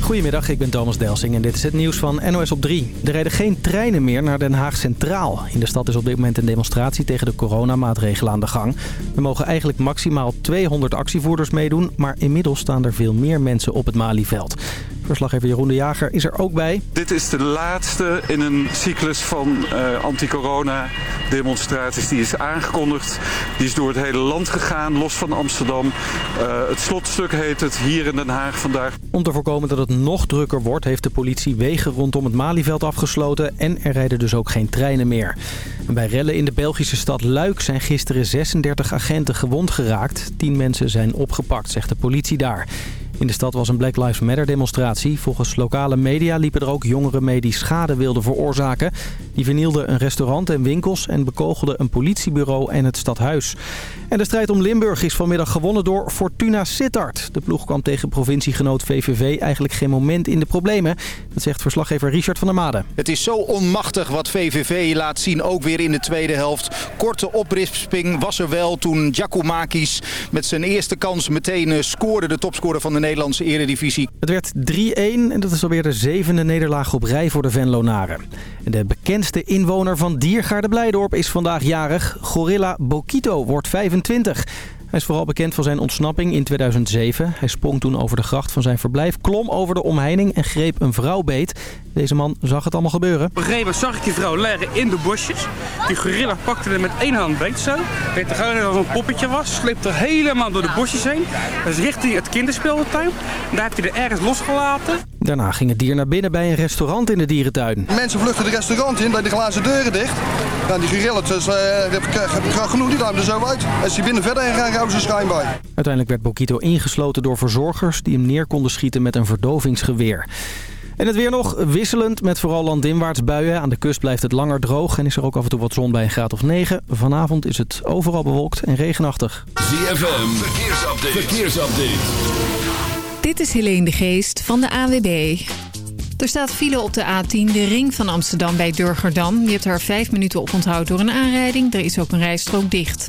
Goedemiddag, ik ben Thomas Delsing en dit is het nieuws van NOS op 3. Er rijden geen treinen meer naar Den Haag Centraal. In de stad is op dit moment een demonstratie tegen de coronamaatregelen aan de gang. Er mogen eigenlijk maximaal 200 actievoerders meedoen... maar inmiddels staan er veel meer mensen op het Malieveld. Verslaggever Jeroen de Jager is er ook bij. Dit is de laatste in een cyclus van uh, anti-corona demonstraties. Die is aangekondigd. Die is door het hele land gegaan, los van Amsterdam. Uh, het slotstuk heet het hier in Den Haag vandaag. Om te voorkomen dat het nog drukker wordt... heeft de politie wegen rondom het Malieveld afgesloten... en er rijden dus ook geen treinen meer. En bij rellen in de Belgische stad Luik zijn gisteren 36 agenten gewond geraakt. 10 mensen zijn opgepakt, zegt de politie daar. In de stad was een Black Lives Matter demonstratie. Volgens lokale media liepen er ook jongeren mee die schade wilden veroorzaken. Die vernielden een restaurant en winkels en bekogelden een politiebureau en het stadhuis. En de strijd om Limburg is vanmiddag gewonnen door Fortuna Sittard. De ploeg kwam tegen provinciegenoot VVV eigenlijk geen moment in de problemen. Dat zegt verslaggever Richard van der Made. Het is zo onmachtig wat VVV laat zien, ook weer in de tweede helft. Korte oprisping was er wel toen Giacomakis met zijn eerste kans meteen scoorde. De topscorer van de Nederlandse eredivisie. Het werd 3-1 en dat is alweer de zevende nederlaag op rij voor de Venlonaren. En de bekendste inwoner van Diergaarde Blijdorp is vandaag jarig. Gorilla Bokito wordt 25. 25. Hij is vooral bekend van zijn ontsnapping in 2007. Hij sprong toen over de gracht van zijn verblijf, klom over de omheining en greep een vrouw beet. Deze man zag het allemaal gebeuren. Op een gegeven moment zag ik die vrouw liggen in de bosjes. Die gorilla pakte er met één hand beet zo. Weet gewoon dat het een poppetje was. Sleept er helemaal door de bosjes heen. Dus richting het kinderspeeltuin. Daar heeft hij er ergens losgelaten. Daarna ging het dier naar binnen bij een restaurant in de dierentuin. Mensen vluchten het restaurant in, bij de glazen deuren dicht. Nou, die gorilla dus, uh, heb, ik, graag genoeg, die duimen er zo uit. Als hij binnen verder gaan, houden ze schijn bij. Uiteindelijk werd Bokito ingesloten door verzorgers die hem neer konden schieten met een verdovingsgeweer. En het weer nog wisselend met vooral landinwaarts buien. Aan de kust blijft het langer droog en is er ook af en toe wat zon bij een graad of 9. Vanavond is het overal bewolkt en regenachtig. ZFM, verkeersupdate. verkeersupdate. Dit is Helene de Geest van de AWB. Er staat file op de A10, de ring van Amsterdam bij Durgerdam. Je hebt daar vijf minuten op onthoud door een aanrijding. Er is ook een rijstrook dicht.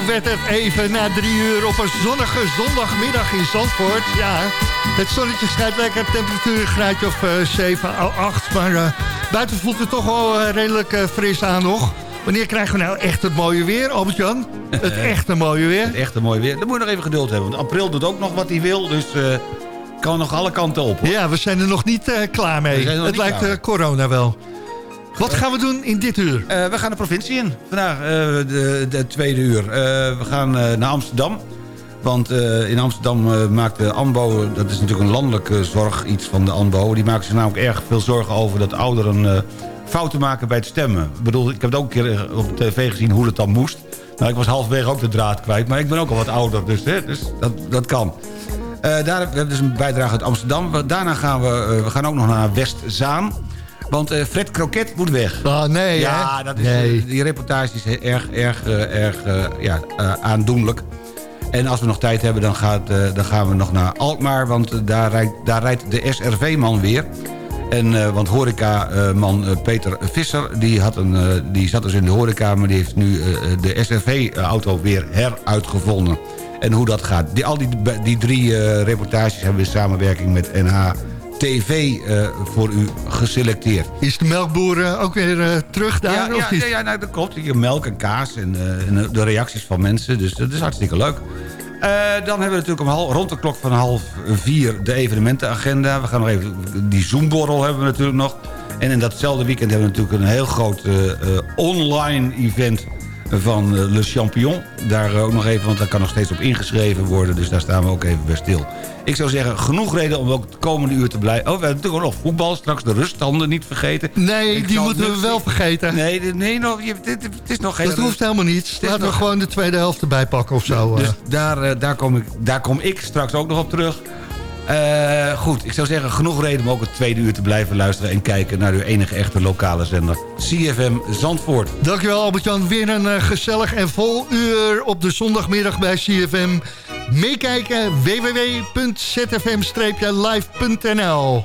Zo werd het even na drie uur op een zonnige zondagmiddag in Zandvoort. Ja, het zonnetje schijnt lekker, temperatuur een graadje of uh, 7, 8. Maar uh, buiten voelt het toch wel uh, redelijk uh, fris aan nog. Wanneer krijgen we nou echt het mooie weer, Albert-Jan? Het echte mooie weer? Het echte mooie weer. Dan moet je nog even geduld hebben. Want april doet ook nog wat hij wil, dus kan nog alle kanten op. Hoor. Ja, we zijn er nog niet klaar mee. Het lijkt corona wel. Wat gaan we doen in dit uur? Uh, we gaan de provincie in. Vandaag uh, de, de, tweede uur. Uh, we gaan naar Amsterdam. Want in Amsterdam maakt de ANBO... dat is natuurlijk een landelijke zorg, iets van de ANBO... die maken zich namelijk erg veel zorgen over dat ouderen fouten maken bij het stemmen. Ik bedoel, ik heb het ook een keer op tv gezien hoe het dan moest. Nou, ik was halverwege ook de draad kwijt, maar ik ben ook al wat ouder, dus, hè, dus dat, dat kan. daar, we hebben dus een bijdrage uit Amsterdam. Daarna gaan we, we gaan ook nog naar Westzaan. Want uh, Fred Kroket moet weg. Oh, nee, Ja, dat is, nee. die reportage is erg, erg, erg ja, aandoenlijk. En als we nog tijd hebben, dan, gaat, dan gaan we nog naar Alkmaar. Want daar, rijdt, daar rijdt de SRV-man weer. En, want horeca-man Peter Visser, die, had een, die zat dus in de horeca... maar die heeft nu de SRV-auto weer heruitgevonden. En hoe dat gaat. Die, al die, die drie reportages hebben we in samenwerking met NH TV uh, voor u geselecteerd. Is de melkboer uh, ook weer uh, terug daar? Ja, of ja, ja, ja nou, dat klopt. Hier melk en kaas en, en, de reacties van mensen. Dus dat is hartstikke leuk. dan hebben we natuurlijk om half, rond de klok van half vier de evenementenagenda. We gaan nog even... Die Zoomborrel hebben we natuurlijk nog. En in datzelfde weekend hebben we natuurlijk een heel groot online event van Le Champion. Daar ook nog even, want daar kan nog steeds op ingeschreven worden. Dus daar staan we ook even bij stil. Ik zou zeggen, genoeg reden om ook het komende uur te blijven. Oh, we hebben natuurlijk nog voetbal. Straks de ruststanden niet vergeten. Nee, die moeten we wel vergeten. Nee, nee nog, je, het, het, is nog geen... Dat hoeft helemaal niet. Laten we gewoon de tweede helft erbij pakken of zo. Dus daar, daar, kom ik, daar kom ik straks ook nog op terug. Uh, goed, ik zou zeggen, genoeg reden om ook het tweede uur te blijven luisteren... en kijken naar uw enige echte lokale zender, CFM Zandvoort. Dankjewel Albert-Jan. Weer een uh, gezellig en vol uur op de zondagmiddag bij CFM. Meekijken www.zfm-live.nl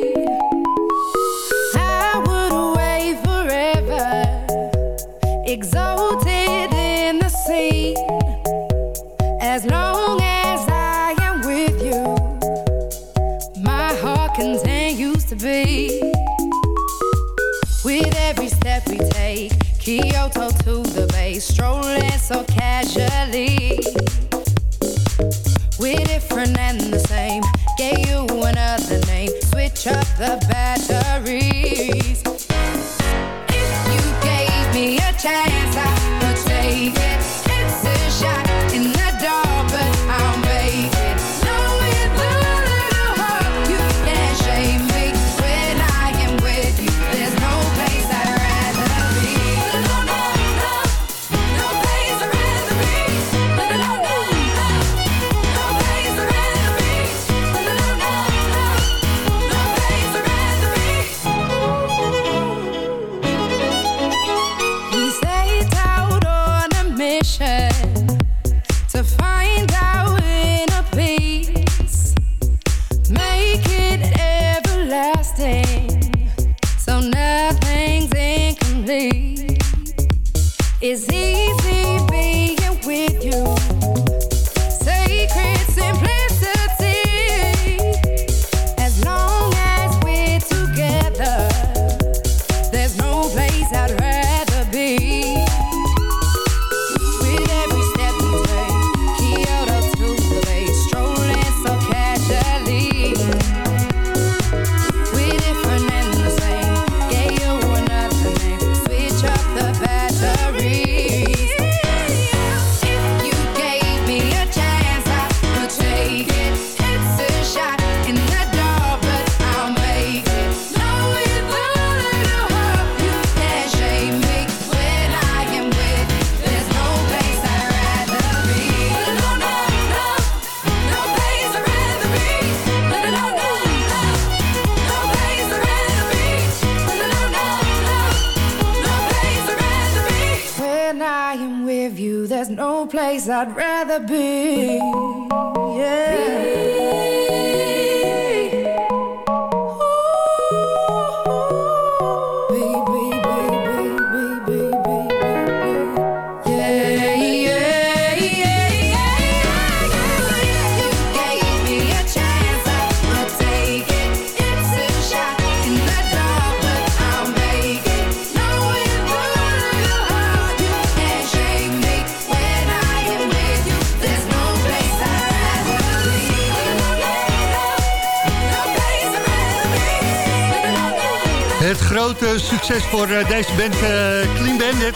Voor eh, deze band eh, Clean Bandit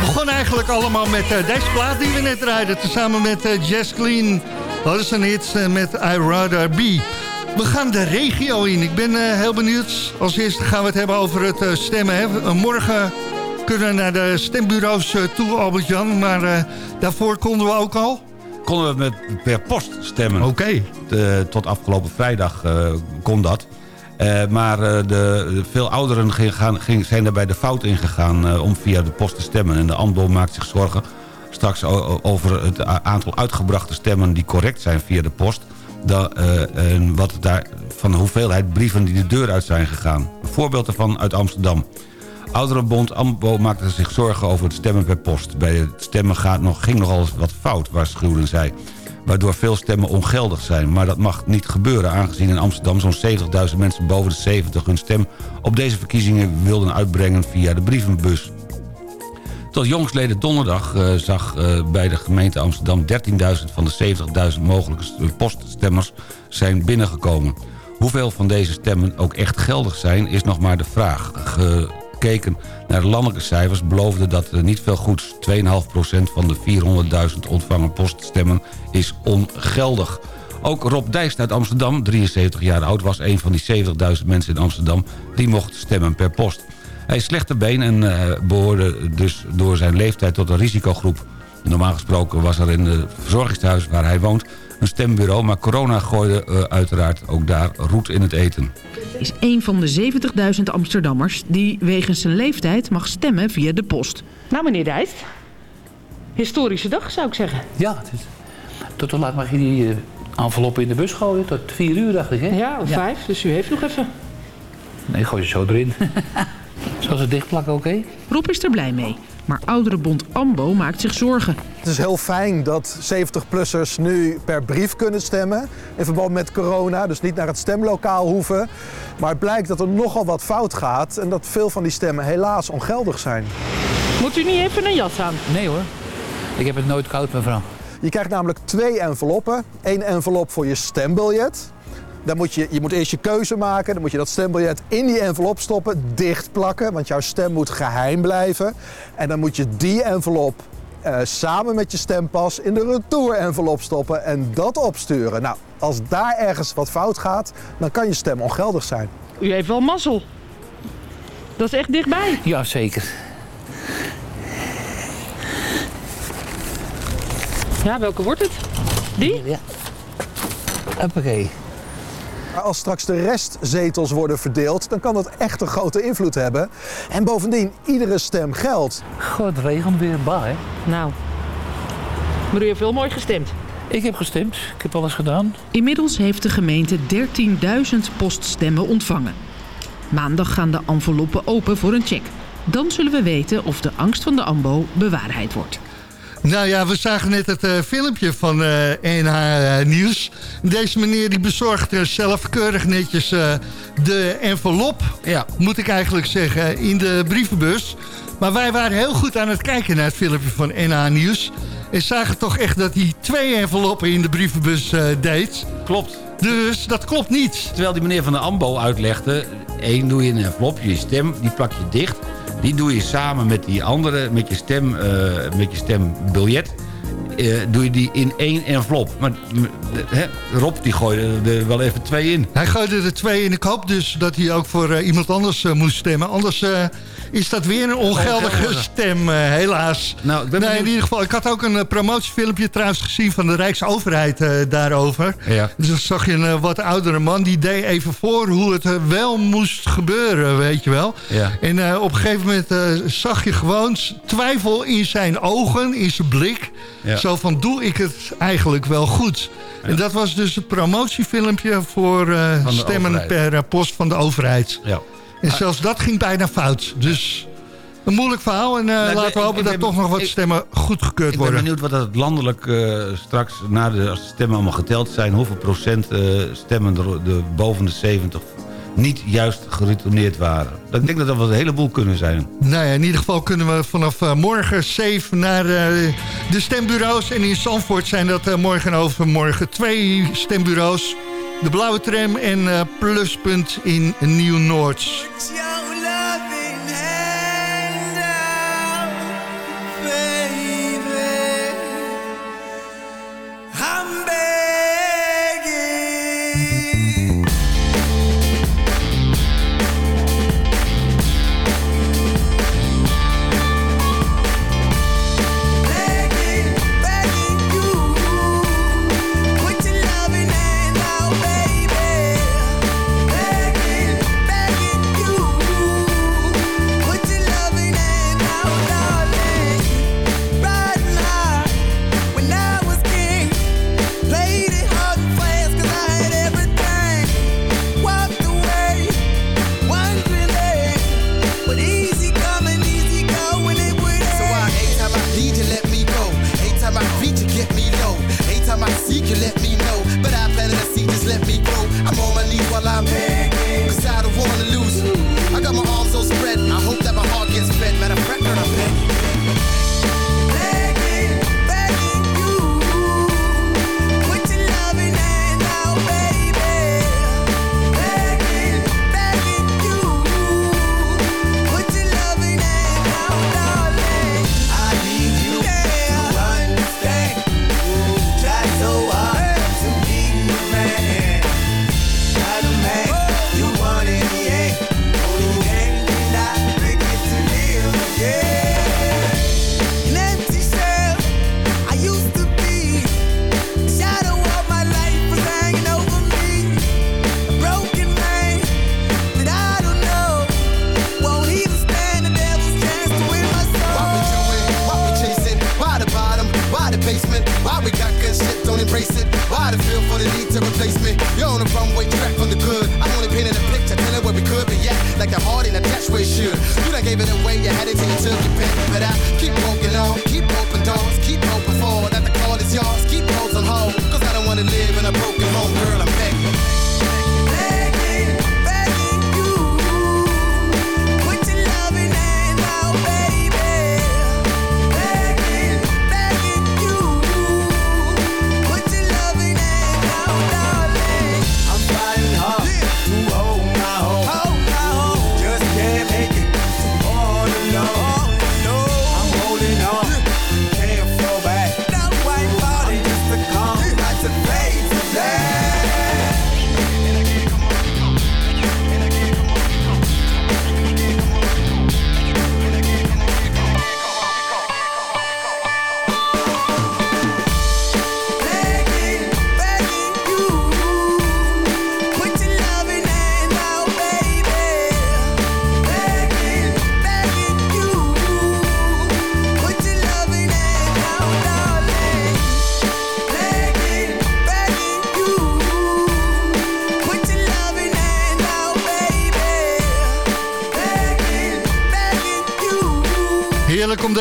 begon eigenlijk allemaal met eh, deze plaat die we net rijden. Tezamen met Jess Clean. Dat is een hit met I Rather Be. We gaan de regio in. Ik ben heel benieuwd. Als eerste gaan we het hebben over het stemmen. Hè. Morgen kunnen we naar de stembureaus toe, Albert-Jan. Maar daarvoor konden we ook al konden we met per post stemmen. Oké. Tot afgelopen vrijdag uh, kon dat. Uh, maar uh, de, veel ouderen zijn daarbij de fout ingegaan uh, om via de post te stemmen. En de ANBO maakt zich zorgen straks over het aantal uitgebrachte stemmen die correct zijn via de post. Da, en wat daar, van de hoeveelheid brieven die de deur uit zijn gegaan. Een voorbeeld daarvan uit Amsterdam. Ouderenbond AMBO maakte zich zorgen over het stemmen per post. Bij het stemmen gaat nog, ging nogal wat fout, waarschuwden zij waardoor veel stemmen ongeldig zijn. Maar dat mag niet gebeuren, aangezien in Amsterdam zo'n 70.000 mensen boven de 70 hun stem op deze verkiezingen wilden uitbrengen via de brievenbus. Tot jongsleden donderdag uh, zag uh, bij de gemeente Amsterdam 13.000 van de 70.000 mogelijke poststemmers zijn binnengekomen. Hoeveel van deze stemmen ook echt geldig zijn is nog maar de vraag. Ge gekeken naar de landelijke cijfers... beloofde dat er niet veel goeds. 2,5% van de 400.000 ontvangen poststemmen is ongeldig. Ook Rob Dijst uit Amsterdam, 73 jaar oud... was een van die 70.000 mensen in Amsterdam... die mocht stemmen per post. Hij is slechte been en uh, behoorde dus door zijn leeftijd tot een risicogroep. Normaal gesproken was er in het verzorgingshuis waar hij woont een stembureau... maar corona gooide uh, uiteraard ook daar roet in het eten is een van de 70.000 Amsterdammers die wegens zijn leeftijd mag stemmen via de post. Nou meneer Dijst, historische dag zou ik zeggen. Ja, het is, tot hoe laat mag je die uh, envelop in de bus gooien? Tot vier uur dacht ik hè? Ja, of vijf, dus u heeft nog even. Nee, gooi je zo erin. Zoals het dichtplakken, oké? Rob is er blij mee. Maar ouderenbond AMBO maakt zich zorgen. Het is heel fijn dat 70-plussers nu per brief kunnen stemmen in verband met corona. Dus niet naar het stemlokaal hoeven. Maar het blijkt dat er nogal wat fout gaat en dat veel van die stemmen helaas ongeldig zijn. Moet u niet even een jas aan? Nee hoor, ik heb het nooit koud mevrouw. Je krijgt namelijk twee enveloppen. Eén envelop voor je stembiljet dan moet je, je moet eerst je keuze maken. Dan moet je dat stembiljet in die envelop stoppen, dichtplakken. Want jouw stem moet geheim blijven. En dan moet je die envelop uh, samen met je stempas in de retour-envelop stoppen en dat opsturen. Nou, als daar ergens wat fout gaat, dan kan je stem ongeldig zijn. U heeft wel mazzel. Dat is echt dichtbij. Ja, zeker. Ja, welke wordt het? Die? Ja. Hoppakee. Maar als straks de restzetels worden verdeeld, dan kan dat echt een grote invloed hebben. En bovendien, iedere stem geldt. God, het regent weer bij. Nou, maar u heeft wel mooi gestemd. Ik heb gestemd. Ik heb alles gedaan. Inmiddels heeft de gemeente 13.000 poststemmen ontvangen. Maandag gaan de enveloppen open voor een check. Dan zullen we weten of de angst van de AMBO bewaarheid wordt. Nou ja, we zagen net het uh, filmpje van uh, eh, NH eh, Nieuws. Deze meneer die bezorgt zelf keurig netjes de envelop, ja. moet ik eigenlijk zeggen, in de brievenbus. Maar wij waren heel goed aan het kijken naar het filmpje van NH Nieuws. En zagen toch echt dat hij twee enveloppen in de brievenbus deed. Klopt. Dus dat klopt niet. Terwijl die meneer van de AMBO uitlegde... één doe je een envelop, je stem, die plak je dicht... Die doe je samen met die andere, met je, stem, uh, met je stembiljet eh, doe je die in één envelop. Maar Rob die gooide er wel even twee in. Hij gooide er twee in. Ik hoop dus dat hij ook voor eh, iemand anders eh, moest stemmen. Anders is dat weer een ongeldige stem, helaas. Nou, nee, in ieder geval, ik had ook een promotiefilmpje trouwens gezien van de Rijksoverheid daarover. Ja. Dus dan zag je een wat oudere man, die deed even voor hoe het wel moest gebeuren, weet je wel. Ja. En op een gegeven moment zag je gewoon twijfel in zijn ogen, in zijn blik. Ja. Zo van, doe ik het eigenlijk wel goed? En dat was dus het promotiefilmpje voor eh, stemmen overheid. per eh, post van de overheid. Ja. En zelfs dat ging bijna fout. Dus een moeilijk verhaal. En eh, Nou, laten we hopen dat ben- toch nog wat ik- stemmen goedgekeurd Ik ben worden. benieuwd wat dat landelijk eh, straks, na de, als de stemmen allemaal geteld zijn... hoeveel procent eh, stemmen er de, boven de 70 niet juist geretourneerd waren. Dat- Ik denk dat dat wel een heleboel kunnen zijn. Nou ja, in ieder geval kunnen we vanaf eh, morgen safe naar eh, de stembureaus. En in Zandvoort zijn dat eh, morgen en overmorgen twee stembureaus. De Blauwe Tram en eh, Pluspunt in Nieuw-Noord.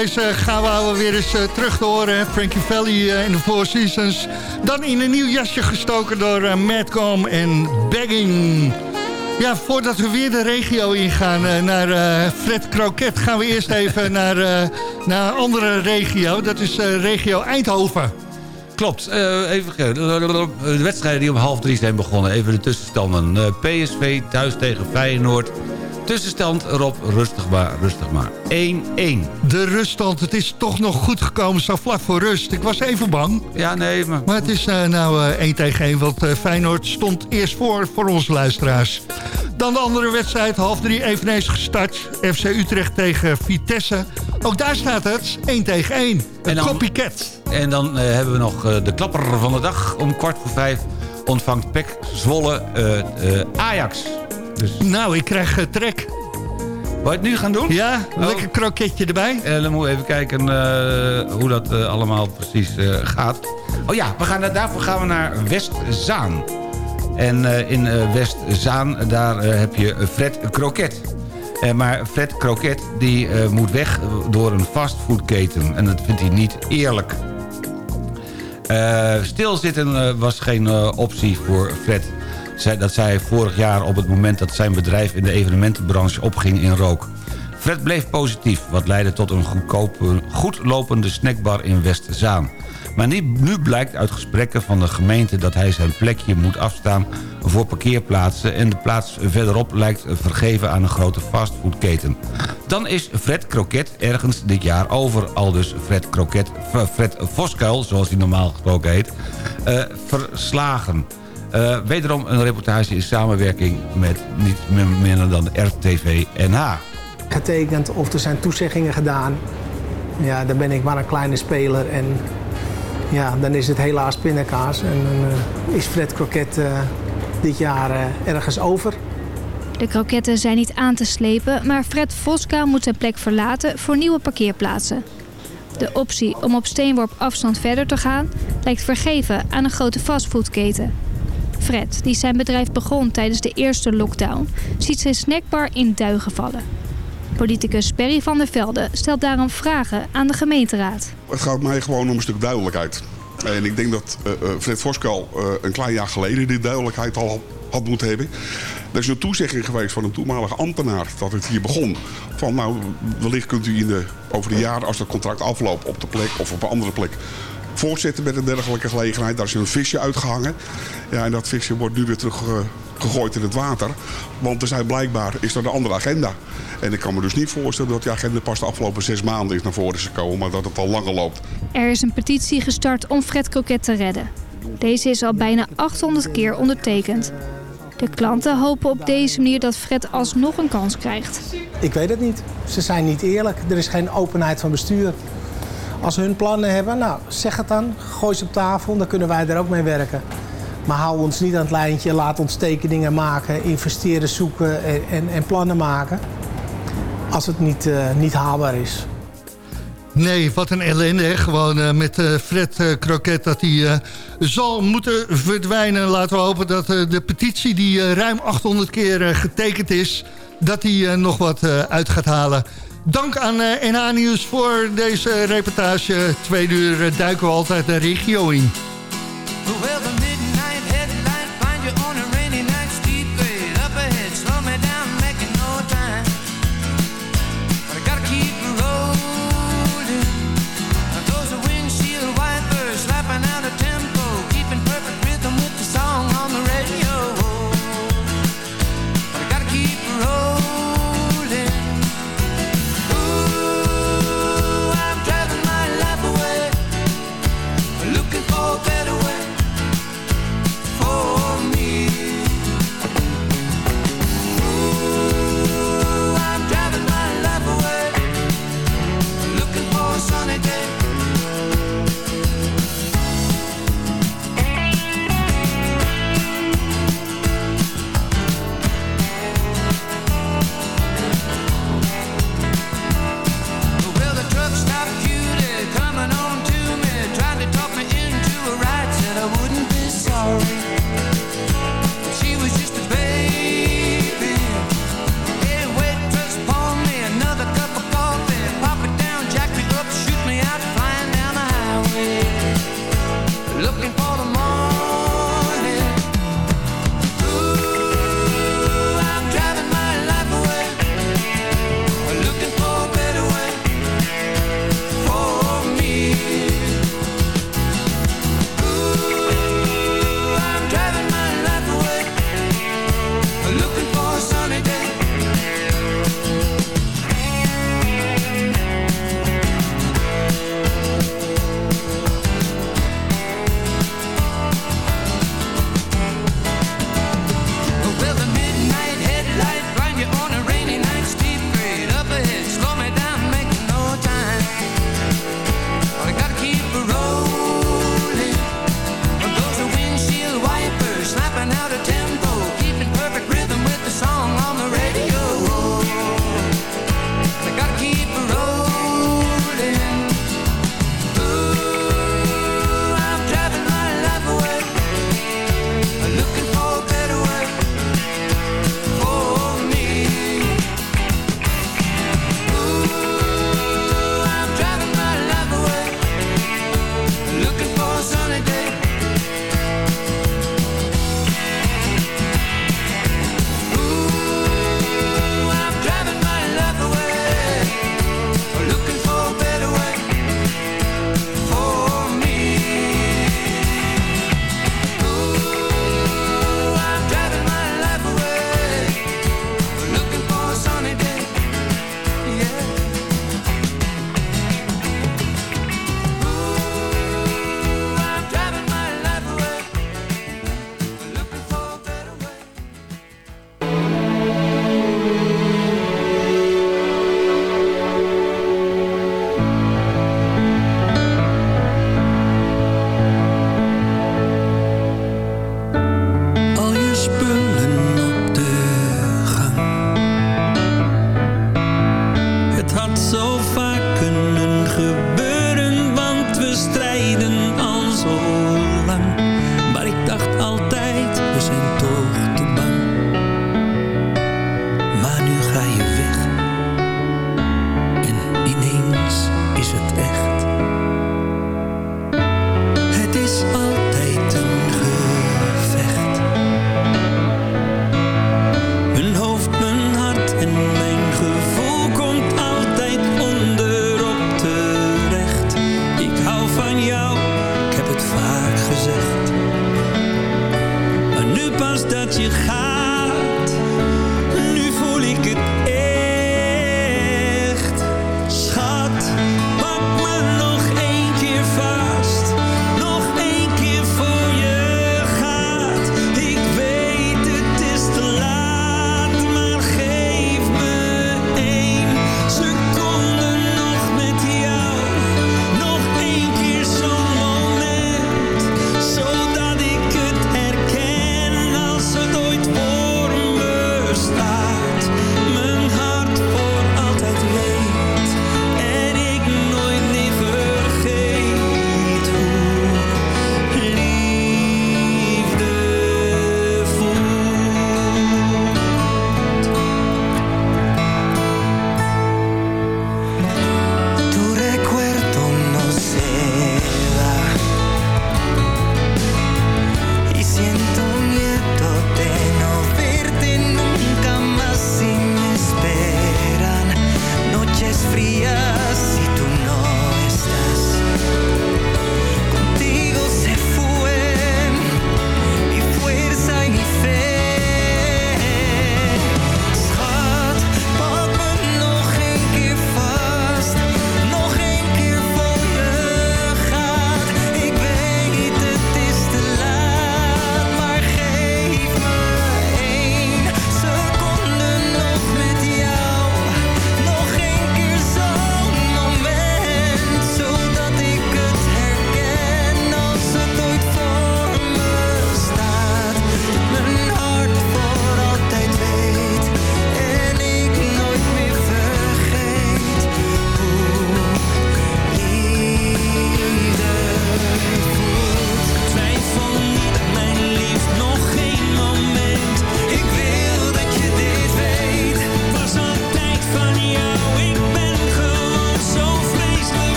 Deze gouden weer eens eh, terug te horen. Frankie Valli eh, in de Four Seasons. Dan in een nieuw jasje gestoken door eh, Madcom en Bagging. Ja, voordat we weer de regio ingaan naar Fred Kroket... gaan we eerst even naar, naar een andere regio. Dat is regio Eindhoven. Klopt. Eh, even. De wedstrijden die om half drie zijn begonnen. Even de tussenstanden. PSV thuis tegen Feyenoord. Tussenstand Rob, rustig maar, rustig maar. 1-1. De ruststand, het is toch nog goed gekomen zo vlak voor rust. Ik was even bang. Ja, nee, maar... Maar het is uh, nou uh, 1 tegen 1, want uh, Feyenoord stond eerst voor voor onze luisteraars. Dan de andere wedstrijd, half drie eveneens gestart. FC Utrecht tegen Vitesse. Ook daar staat het, 1 tegen 1. Een copycat. En dan eh, hebben we nog eh, de klapper van de dag. Om kwart voor vijf ontvangt PEC Zwolle eh, eh, Ajax. Dus... Nou, ik krijg uh, trek. Wil je het nu gaan doen? Ja, een lekker kroketje erbij. En dan moeten we even kijken eh, hoe dat eh, allemaal precies eh, gaat. Oh ja, we gaan, daarvoor gaan we naar Westzaan. En eh, in eh, Westzaan, daar eh, heb je Fred Kroket. Eh, maar Fred Kroket die, eh, moet weg door een fastfoodketen. En dat vindt hij niet eerlijk. Eh, stilzitten eh, was geen eh, optie voor Fred. Zij, dat zei hij vorig jaar op het moment dat zijn bedrijf in de evenementenbranche opging in rook. Fred bleef positief, wat leidde tot een goedkope, goed lopende snackbar in Westzaan. Maar nu, blijkt uit gesprekken van de gemeente dat hij zijn plekje moet afstaan voor parkeerplaatsen... en de plaats verderop lijkt vergeven aan een grote fastfoodketen. Dan is Fred Kroket ergens dit jaar over, al dus Fred Kroket, Fred Voskuil, zoals hij normaal gesproken heet, eh, verslagen. Eh, wederom een reportage in samenwerking met niet minder dan RTV NH. getekend of er zijn toezeggingen gedaan. Ja, dan ben ik maar een kleine speler en ja, dan is het helaas pindakaas. En dan eh, is Fred Kroket eh, dit jaar ergens over. De kroketten zijn niet aan te slepen, maar Fred Voska moet zijn plek verlaten voor nieuwe parkeerplaatsen. De optie om op steenworp afstand verder te gaan lijkt vergeven aan een grote fastfoodketen. Fred, die zijn bedrijf begon tijdens de eerste lockdown, ziet zijn snackbar in duigen vallen. Politicus Perry van der Velde stelt daarom vragen aan de gemeenteraad. Het gaat mij gewoon om een stuk duidelijkheid. En ik denk dat eh, Fred Voskuil eh, een klein jaar geleden die duidelijkheid al had moeten hebben. Er is een toezegging geweest van een toenmalige ambtenaar dat het hier begon. Van nou, wellicht kunt u in de, over de jaren als het contract afloopt op de plek of op een andere plek voortzetten met een dergelijke gelegenheid. Daar is een visje uitgehangen. Ja, en dat visje wordt nu weer teruggegooid in het water. Want er zijn blijkbaar is er een andere agenda. En ik kan me dus niet voorstellen dat die agenda pas de afgelopen zes maanden is naar voren is gekomen. Maar dat het al langer loopt. Er is een petitie gestart om Fred Kroket te redden. Deze is al bijna 800 keer ondertekend. De klanten hopen op deze manier dat Fred alsnog een kans krijgt. Ik weet het niet. Ze zijn niet eerlijk. Er is geen openheid van bestuur. Als hun plannen hebben, nou zeg het dan. Gooi ze op tafel, dan kunnen wij er ook mee werken. Maar hou ons niet aan het lijntje. Laat ons tekeningen maken, investeren, zoeken en, en, en plannen maken. Als het niet, uh, niet haalbaar is. Nee, wat een ellende. Gewoon uh, met uh, Fred uh, Kroket dat hij zal moeten verdwijnen. Laten we hopen dat de petitie die ruim 800 keer getekend is... dat hij nog wat uit gaat halen. Dank aan NH Nieuws voor deze reportage. Twee uur duiken we altijd de regio in.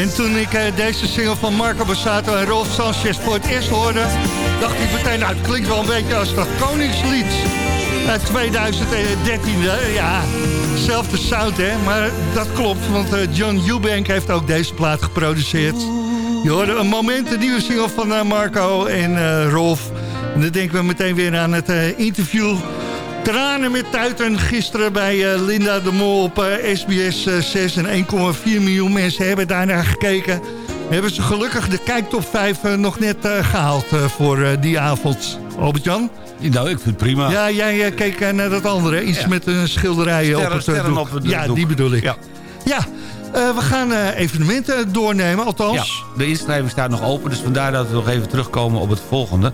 En toen ik eh, deze single van Marco Bassato en Rolf Sanchez voor het eerst hoorde... dacht ik meteen, nou, het klinkt wel een beetje als dat Koningslied uit 2013. hè. Ja, zelfde sound, hè. Maar dat klopt, want eh, John Eubank heeft ook deze plaat geproduceerd. Je hoorde een moment, een nieuwe single van eh, Marco en eh, Rolf. En dan denken we meteen weer aan het eh, interview... Tranen met tuiten gisteren bij eh, Linda de Mol op eh, SBS eh, 6. En 1,4 miljoen mensen hebben daarnaar gekeken. Hebben ze gelukkig de kijktop 5 eh, nog net eh, gehaald eh, voor eh, die avond. Albert-Jan? Nou, ik vind het prima. Ja, jij eh, keek eh, naar dat andere. Iets Ja. met een schilderij op het eh, op het Ja, doek. die bedoel ik. Ja. Ja, eh, we gaan eh, evenementen doornemen, althans. Ja, de inschrijving staat nog open, dus vandaar dat we nog even terugkomen op het volgende.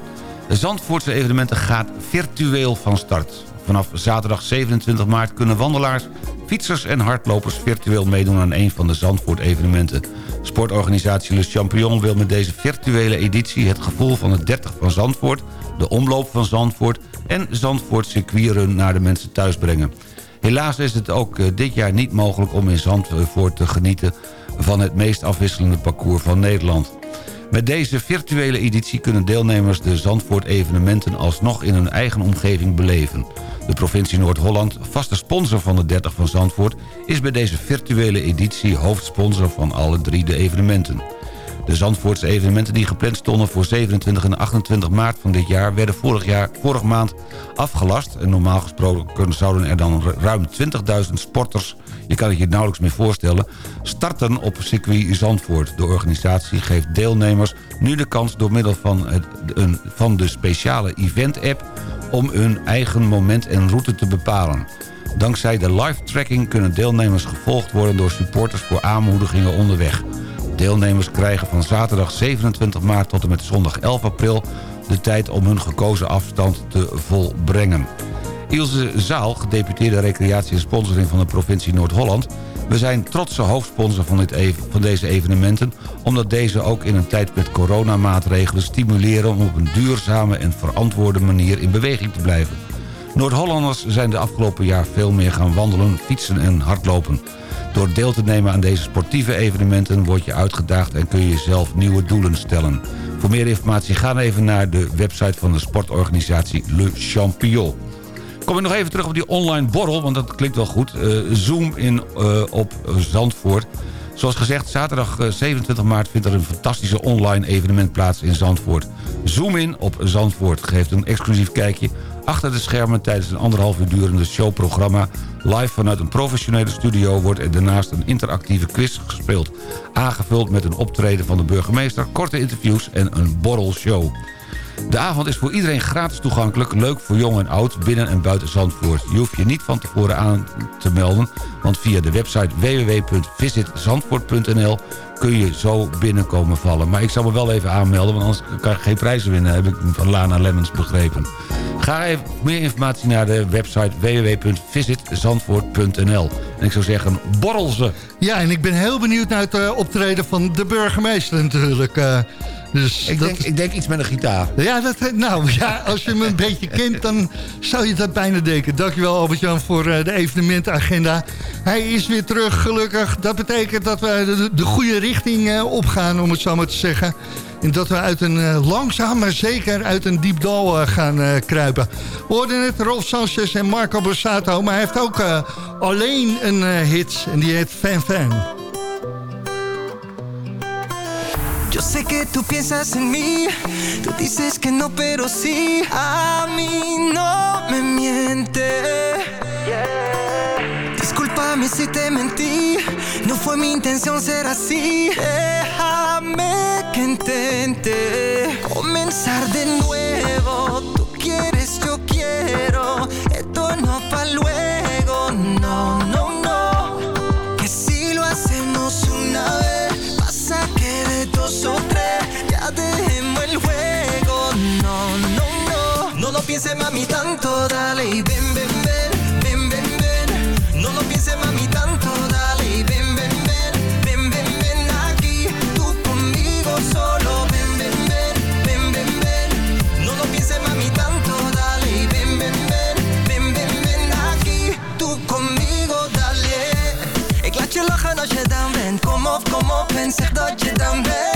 De Zandvoortse evenementen gaat virtueel van start. Vanaf zaterdag 27 maart kunnen wandelaars, fietsers en hardlopers virtueel meedoen aan een van de Zandvoort-evenementen. Sportorganisatie Le Champion wil met deze virtuele editie het gevoel van het 30 van Zandvoort, de omloop van Zandvoort en Zandvoort naar de mensen thuis brengen. Helaas is het ook eh, dit jaar niet mogelijk om in Zandvoort te genieten van het meest afwisselende parcours van Nederland. Met deze virtuele editie kunnen deelnemers de Zandvoort-evenementen alsnog in hun eigen omgeving beleven. De provincie Noord-Holland, vaste sponsor van de 30 van Zandvoort... is bij deze virtuele editie hoofdsponsor van alle drie de evenementen. De Zandvoortse evenementen die gepland stonden voor 27 en 28 maart van dit jaar... werden vorig, jaar, vorig maand afgelast. En normaal gesproken zouden er dan ruim 20.000 sporters... je kan het je nauwelijks meer voorstellen... starten op circuit Zandvoort. De organisatie geeft deelnemers nu de kans door middel van, een, van de speciale event-app... om hun eigen moment en route te bepalen. Dankzij de live tracking kunnen deelnemers gevolgd worden... door supporters voor aanmoedigingen onderweg. Deelnemers krijgen van zaterdag 27 maart tot en met zondag 11 april... de tijd om hun gekozen afstand te volbrengen. Ilse Zaal, gedeputeerde recreatie en sponsoring van de provincie Noord-Holland... we zijn trotse hoofdsponsor van, dit van deze evenementen... omdat deze ook in een tijd met coronamaatregelen stimuleren... om op een duurzame en verantwoorde manier in beweging te blijven. Noord-Hollanders zijn de afgelopen jaar veel meer gaan wandelen, fietsen en hardlopen. Door deel te nemen aan deze sportieve evenementen word je uitgedaagd en kun je jezelf nieuwe doelen stellen. Voor meer informatie ga even naar de website van de sportorganisatie Le Champion. Kom ik nog even terug op die online borrel, want dat klinkt wel goed. Uh, zoom in uh, op Zandvoort. Zoals gezegd, zaterdag 27 maart vindt er een fantastische online evenement plaats in Zandvoort. Zoom in op Zandvoort geeft een exclusief kijkje achter de schermen tijdens een anderhalf uur durende showprogramma. Live vanuit een professionele studio wordt er daarnaast een interactieve quiz gespeeld. Aangevuld met een optreden van de burgemeester, korte interviews en een borrelshow. De avond is voor iedereen gratis toegankelijk, leuk voor jong en oud, binnen en buiten Zandvoort. Je hoeft je niet van tevoren aan te melden, want via de website www.visitzandvoort.nl kun je zo binnenkomen vallen. Maar ik zal me wel even aanmelden, want anders kan ik geen prijzen winnen, heb ik van Lana Lemmens begrepen. Ga even meer informatie naar de website www.visitzandvoort.nl. En ik zou zeggen, borrel ze! Ja, en ik ben heel benieuwd naar het uh, optreden van de burgemeester natuurlijk. Dus ik, dat... denk, ik denk iets met een gitaar. Ja, dat, nou ja, als je hem een beetje kent, dan zou je dat bijna denken. Dankjewel Albert-Jan voor uh, de evenementenagenda. Hij is weer terug, gelukkig. Dat betekent dat we de, de goede richting uh, opgaan, om het zo maar te zeggen. En dat we uit een uh, langzaam, maar zeker uit een diep dal uh, gaan uh, kruipen. We hoorden net Rolf Sanchez en Marco Borsato. Maar hij heeft ook alleen een hit. En die heet Fan Fan. Yo sé que tú piensas en mí, tú dices que no, pero sí, a mí no me miente. Discúlpame si te mentí, no fue mi intención ser así. Déjame que intente comenzar de nuevo. Tú quieres, yo quiero, esto no pa' luego, pienses mami tanto, dale y ven, ven, ven, ven, ven, ven. No lo pienses mami tanto, dale y ven, ven, ven, ven, ven, ven aquí, tú conmigo solo, ven, ven, ven, ven, ven, ven. No lo pienses mami tanto, dale y ven, ven, ven, ven, ven, ven aquí, tú conmigo, dale. Ik laat je lachen als je dan bent, kom op, kom op en zeg dat je dan bent.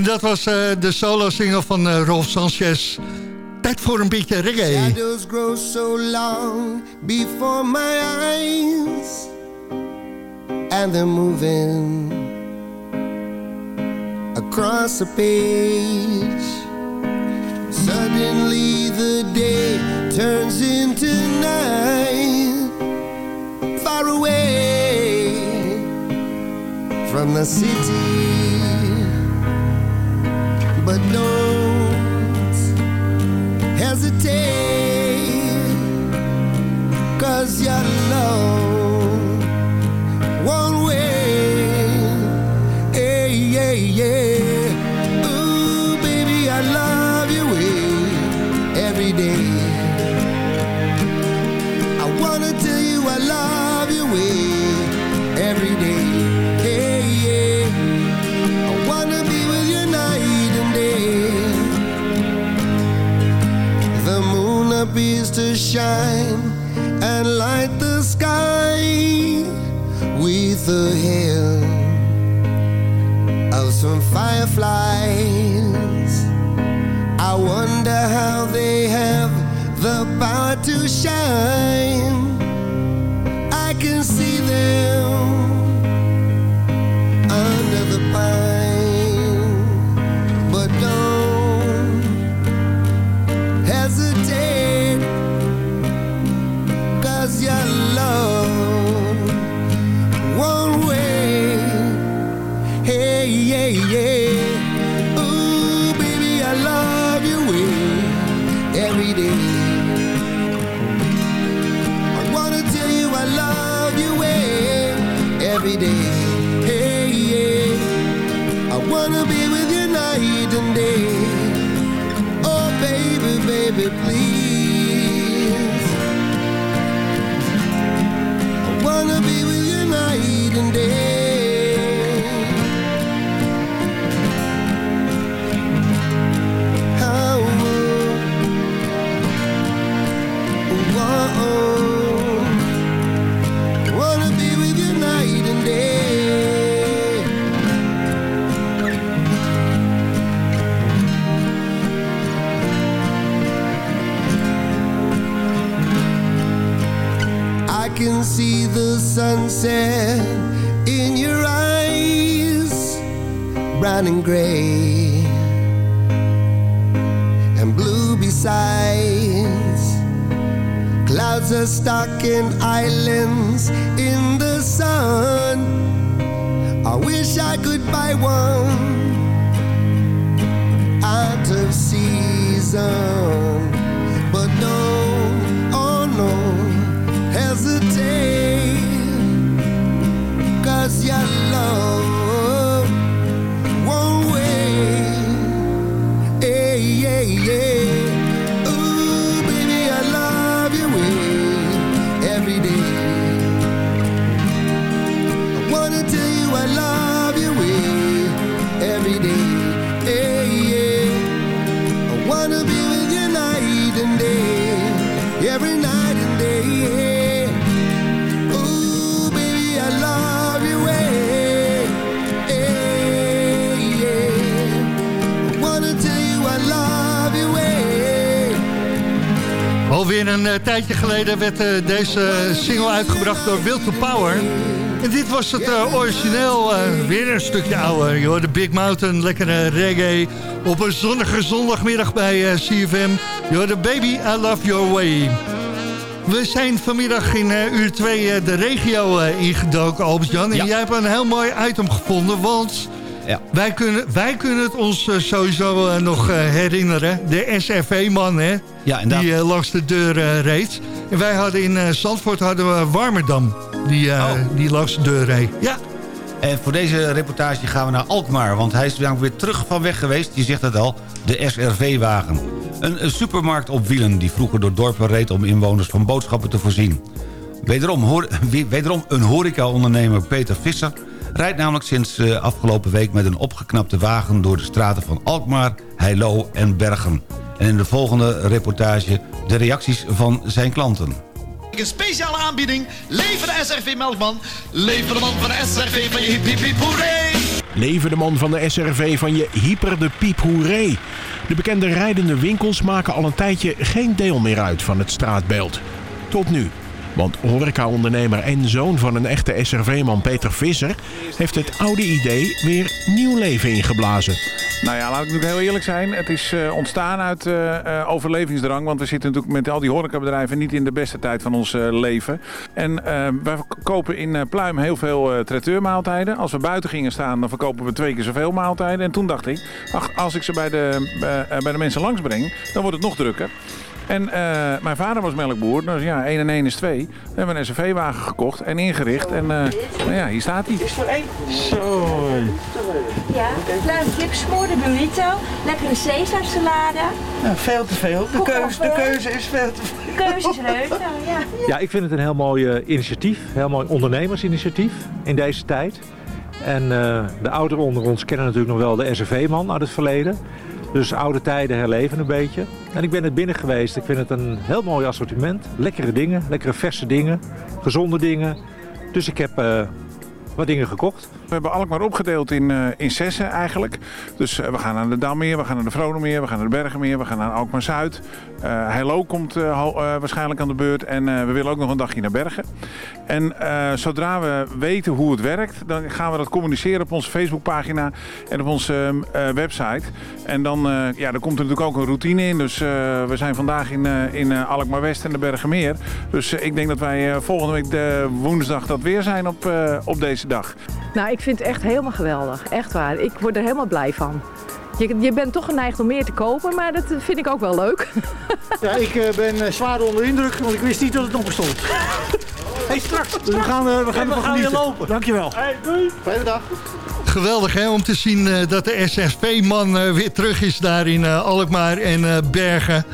En dat was uh, de solo-single van uh, Rolf Sanchez. Tijd voor een beetje reggae. Shadows grow so long before my eyes, and they're moving across a page. Suddenly the day turns into night, far away from the city. But don't hesitate, cause you're alone. To shine and light the sky with the hail of some fireflies. I wonder how they have the power to shine. And gray, and blue besides. Clouds are stuck in islands in the sun. I wish I could buy one out of season, tijdje geleden werd eh, deze single uitgebracht door Will to Power. En dit was het eh, origineel, eh, weer een stukje ouder. Je de Big Mountain, lekkere reggae. Op een zonnige zondagmiddag bij CFM. Je hoort de Baby, I Love Your Way. We zijn vanmiddag in uur 2 de regio ingedoken, Albert-Jan. En jij hebt een heel mooi item gevonden, want... Wij, kunnen, wij kunnen het ons eh, sowieso eh, nog eh, herinneren. De SRV-man, hè? Ja, inderdaad. die langs de deur reed. En wij hadden in Zandvoort hadden we Warmerdam, die, eh, die langs de deur reed. Ja. En voor deze reportage gaan we naar Alkmaar, want hij is namelijk weer terug van weg geweest. Je zegt het al, de SRV-wagen. Een, een supermarkt op wielen die vroeger door dorpen reed om inwoners van boodschappen te voorzien. Wederom, wederom een horecaondernemer Peter Visser rijdt namelijk sinds eh, afgelopen week met een opgeknapte wagen... door de straten van Alkmaar, Heilo en Bergen. En in de volgende reportage de reacties van zijn klanten. Een speciale aanbieding. Leven de SRV Melkman. Leven de man van de SRV van je hip hip hip hoeré. Leven de man van de SRV van je hyper de piep hoeré. De bekende rijdende winkels maken al een tijdje geen deel meer uit van het straatbeeld. Tot nu. Want horecaondernemer en zoon van een echte SRV-man Peter Visser... heeft het oude idee weer nieuw leven ingeblazen. Nou ja, laat ik natuurlijk heel eerlijk zijn. Het is eh, ontstaan uit eh, eh, overlevingsdrang. Want we zitten natuurlijk met al die horecabedrijven niet in de beste tijd van ons leven. En wij kopen in Pluim heel veel traiteurmaaltijden. Als we buiten gingen staan, dan verkopen we twee keer zoveel maaltijden. En toen dacht ik, ach, als ik ze bij de, bij de mensen langsbreng, dan wordt het nog drukker. En eh, mijn vader was melkboer, dus ja, 1 en 1 is 2. We hebben een SUV-wagen gekocht en ingericht. En eh, nou ja, hier staat hij. Zo. Ja, pluimkip, smoorde burrito, lekkere Caesar-salade. veel te veel. De keuze, de keuze is veel te De keuze is leuk, nou ja. Ja, ik vind het een heel mooi eh, initiatief. Heel mooi ondernemersinitiatief in deze tijd. En eh, de ouderen onder ons kennen natuurlijk nog wel de SRV-man uit het verleden. Dus oude tijden herleven een beetje. En ik ben er binnen geweest. Ik vind het een heel mooi assortiment. Lekkere dingen, lekkere verse dingen, gezonde dingen. Dus ik heb eh, wat dingen gekocht. We hebben Alkmaar opgedeeld in, eh, in zessen eigenlijk. Dus eh, we gaan naar de Dammeer, we gaan naar de Vronemeer, we gaan naar de Bergenmeer, we gaan naar Alkmaar Zuid. Eh komt waarschijnlijk aan de beurt en we willen ook nog een dagje naar Bergen. En zodra we weten hoe het werkt, dan gaan we dat communiceren op onze Facebookpagina en op onze eh, website. En dan, ja, dan komt er natuurlijk ook een routine in. Dus we zijn vandaag in, in eh, Alkmaar West en de Bergenmeer. Dus ik denk dat wij volgende week de woensdag dat weer zijn op, op deze dag. Nou, ik vind het echt helemaal geweldig. Echt waar. Ik word er helemaal blij van. Je, je bent toch geneigd om meer te kopen, maar dat vind ik ook wel leuk. Ja, ik eh, ben eh, zwaar onder de indruk, want ik wist niet dat het nog bestond. hey, straks. Dus we gaan, eh, we gaan, we gaan weer genieten. lopen. Dankjewel. Hey, doei. Fijne dag. Geweldig hè, om te zien eh, dat de SSP-man eh, weer terug is daar in eh, Alkmaar en eh, Bergen.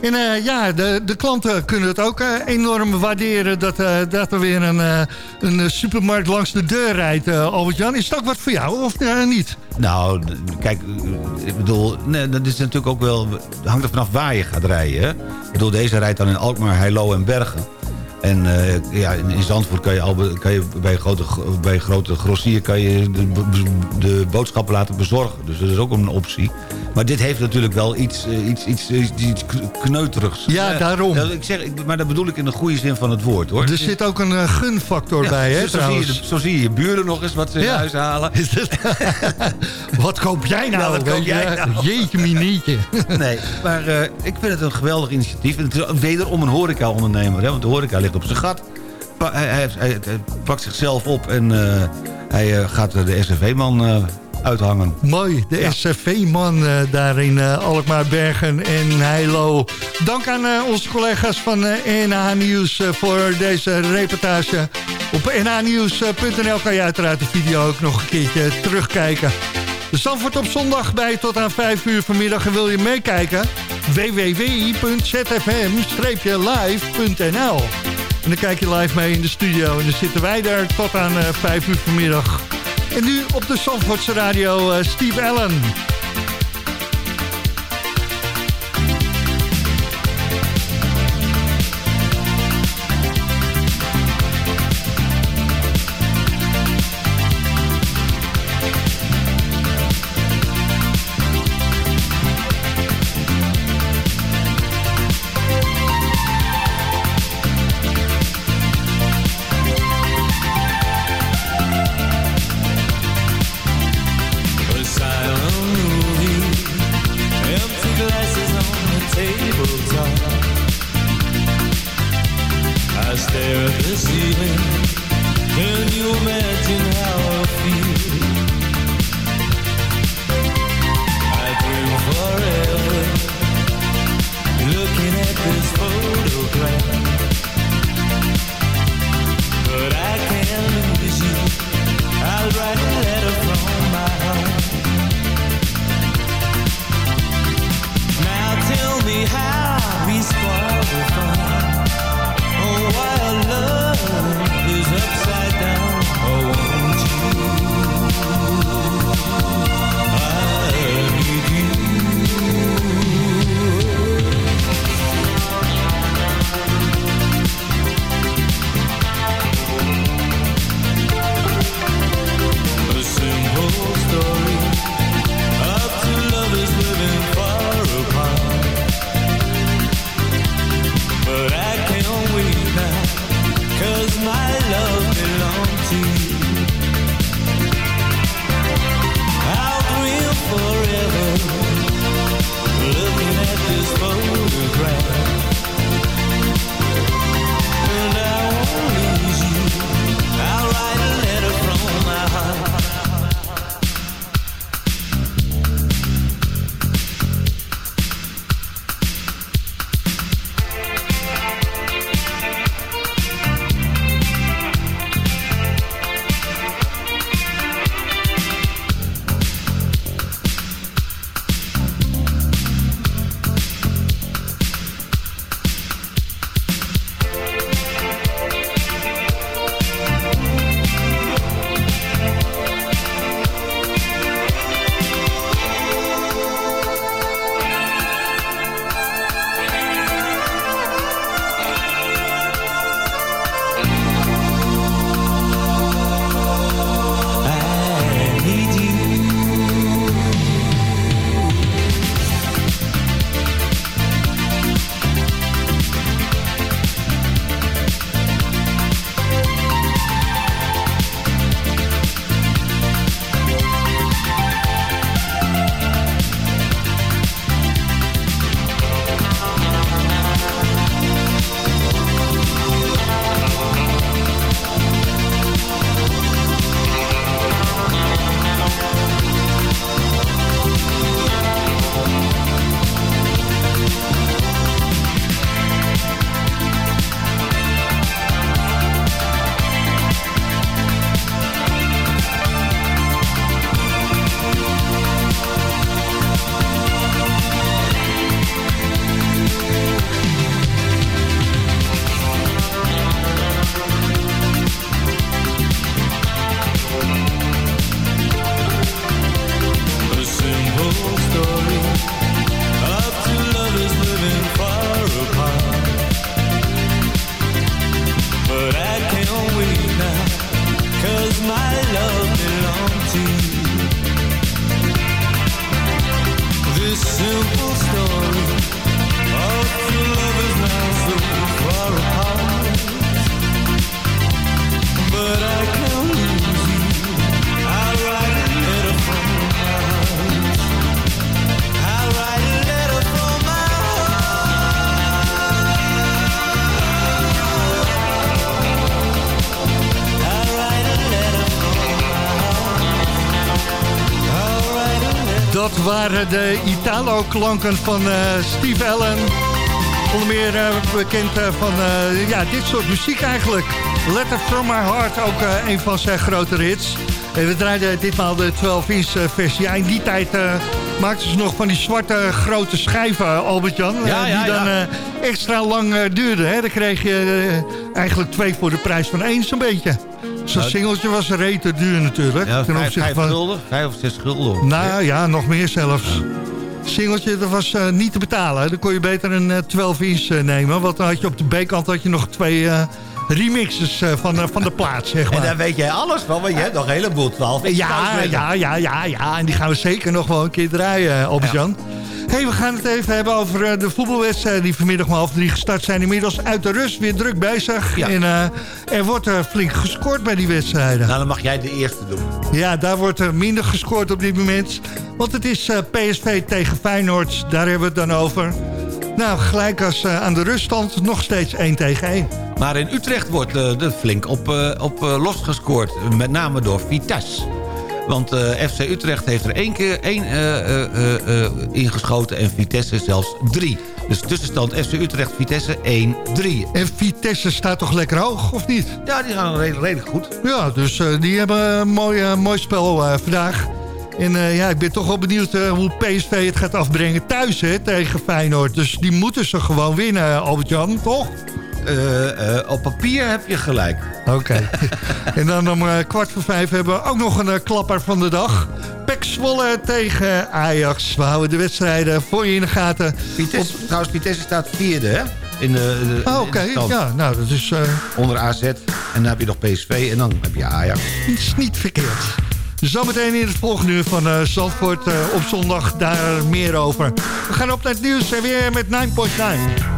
En eh, ja, de, de klanten kunnen het ook eh, enorm waarderen dat, eh, dat er weer een, een supermarkt langs de deur rijdt. Albert-Jan, is dat wat voor jou of niet? Nou, kijk, ik bedoel, dat is natuurlijk ook wel... Hangt er vanaf waar je gaat rijden. Ik bedoel, deze rijdt dan in Alkmaar, Heilo en Bergen. En eh, ja, in, Zandvoort kan je, al, kan je bij, grote, bij grote grossier kan je de, de boodschappen laten bezorgen. Dus dat is ook een optie. Maar dit heeft natuurlijk wel iets, eh, iets, iets, iets, kneuterigs. Ja, Eh, daarom. ik zeg, maar dat bedoel ik in de goede zin van het woord. hoor. Er zit ook een gunfactor Ja, bij, hè, zo, zie je, zo zie je je buren nog eens wat ze in huis halen. Wat koop jij nou? Wat koop jij nou? Jeetje minietje. Nee, maar ik vind het een geweldig initiatief. En het is wederom een horeca-ondernemer. Hè, want de horeca ligt op zijn gat. Pa- hij, hij, hij- hij pakt zichzelf op en eh, hij eh, gaat de SRV-man eh, uithangen. Mooi, de SRV-man eh, daar in eh, Alkmaar, Bergen en Heilo. Dank aan onze collega's van NH Nieuws voor deze reportage. Op nhnieuws.nl kan je uiteraard de video ook nog een keertje terugkijken. De Zandvoort op zondag bij tot aan 5 uur vanmiddag. En wil je meekijken? www.zfm-live.nl En dan kijk je live mee in de studio. En dan zitten wij daar tot aan eh 5 uur vanmiddag. En nu op de Zandvoortse radio eh, Steve Allen. Cause my love belonged to you. This simple Dat waren de Italo-klanken van eh, Steve Allen. Onder meer eh, bekend eh, van ja, dit soort muziek eigenlijk. Letter From My Heart, ook een van zijn grote hits. En we draaiden ditmaal de 12-inch versie. Ja, in die tijd maakten ze nog van die zwarte grote schijven, Albert-Jan. Ja, ja, die dan ja. extra lang duurden. Hè? Dan kreeg je eigenlijk twee voor de prijs van één, zo'n beetje. Zo'n Ja. singeltje was rete duur natuurlijk. Ja, ten vijf, opzichte van- gulden, vijf of zes gulden. nou ja, nog meer zelfs. Singeltje, dat was eh, niet te betalen. Dan kon je beter een 12-inch nemen. Want dan had je op de B-kant had je nog twee eh, remixes eh, van, eh, van de plaat, zeg maar. En daar weet jij alles van, want je hebt nog een heleboel 12 inch Ja, ja, ja, ja, ja. En die gaan we zeker nog wel een keer draaien, Albert-Jan. Hey, we gaan het even hebben over eh, de voetbalwedstrijden... die vanmiddag om half drie gestart zijn. Inmiddels uit de rust weer druk bezig. En eh, er wordt eh, flink gescoord bij die wedstrijden. Nou, dan mag jij de eerste doen. Ja, daar wordt er minder gescoord op dit moment. Want het is PSV tegen Feyenoord. Daar hebben we het dan over. Nou, gelijk als aan de ruststand nog steeds 1 tegen 1. Maar in Utrecht wordt er flink op, op losgescoord. Met name door Vitesse. Want FC Utrecht heeft er één keer één ingeschoten en Vitesse zelfs drie. Dus tussenstand FC Utrecht Vitesse 1-3. En Vitesse staat toch lekker hoog, of niet? Ja, die gaan redelijk, redelijk goed. Ja, dus eh, die hebben een mooi, eh, mooi spel eh, vandaag. En ja, ik ben toch wel benieuwd hoe PSV het gaat afbrengen thuis hè, tegen Feyenoord. Dus die moeten ze gewoon winnen, Albert-Jan, toch? Eh, eh, op papier heb je gelijk. Oké. en dan om eh, kwart voor vijf hebben we ook nog een klapper van de dag. Pek Zwolle tegen Ajax. We houden de wedstrijden voor je in de gaten. Vitesse, Trouwens, Vitesse staat vierde, hè? In de, de, in oké. Ja, nou, dat is, Onder AZ. En dan heb je nog PSV en dan heb je Ajax. is niet verkeerd. Zometeen in het volgende uur van eh, Zandvoort op zondag daar meer over. We gaan op naar het nieuws en weer met 9.9.